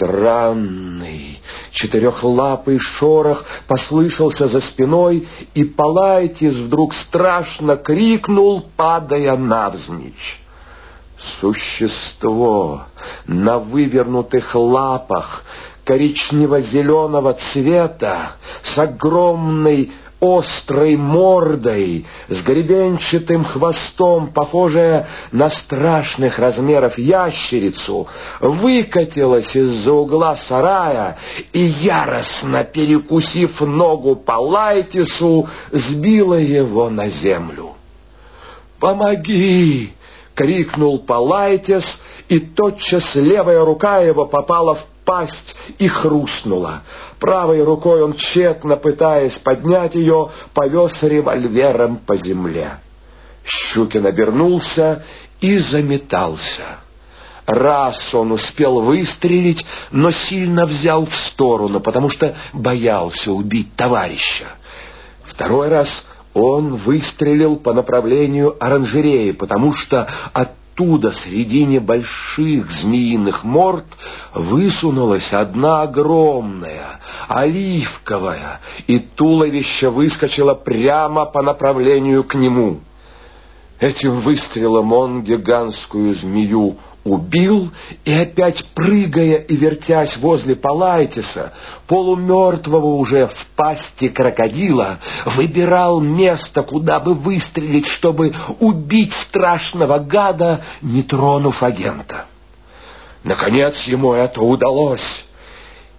Странный четырехлапый шорох послышался за спиной, и Палайтис вдруг страшно крикнул, падая навзничь. Существо на вывернутых лапах коричнево-зеленого цвета с огромной острой мордой, с гребенчатым хвостом, похожая на страшных размеров ящерицу, выкатилась из-за угла сарая и, яростно перекусив ногу по Лайтису, сбила его на землю. «Помоги!» — крикнул Палайтис, и тотчас левая рука его попала в пасть и хрустнула. Правой рукой он, тщетно пытаясь поднять ее, повез револьвером по земле. Щукин обернулся и заметался. Раз он успел выстрелить, но сильно взял в сторону, потому что боялся убить товарища. Второй раз он выстрелил по направлению оранжереи, потому что от оттуда, среди небольших змеиных морд, высунулась одна огромная, оливковая, и туловище выскочило прямо по направлению к нему. Этим выстрелом он гигантскую змею убил и опять прыгая и вертясь возле Палайтиса, полумертвого уже в пасти крокодила, выбирал место, куда бы выстрелить, чтобы убить страшного гада, не тронув агента. Наконец ему это удалось.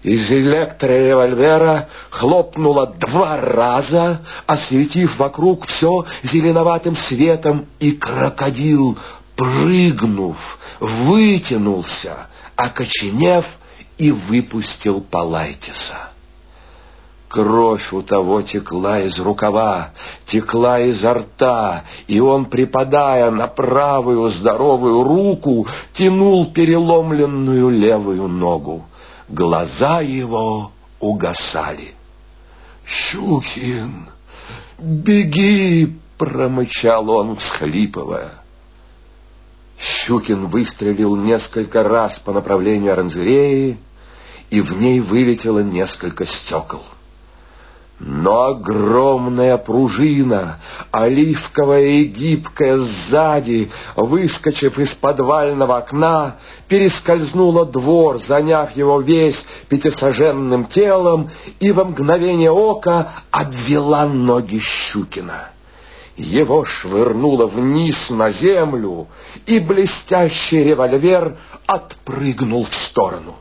Из электроревольвера хлопнуло два раза, осветив вокруг все зеленоватым светом, и крокодил прыгнув, вытянулся, окоченев и выпустил Палайтиса. Кровь у того текла из рукава, текла изо рта, и он, припадая на правую здоровую руку, тянул переломленную левую ногу. Глаза его угасали. «Щукин, беги!» — промычал он, всхлипывая. Щукин выстрелил несколько раз по направлению оранжереи, и в ней вылетело несколько стекол. Но огромная пружина, оливковая и гибкая сзади, выскочив из подвального окна, перескользнула двор, заняв его весь пятисоженным телом, и во мгновение ока обвела ноги Щукина. Его швырнуло вниз на землю, и блестящий револьвер отпрыгнул в сторону.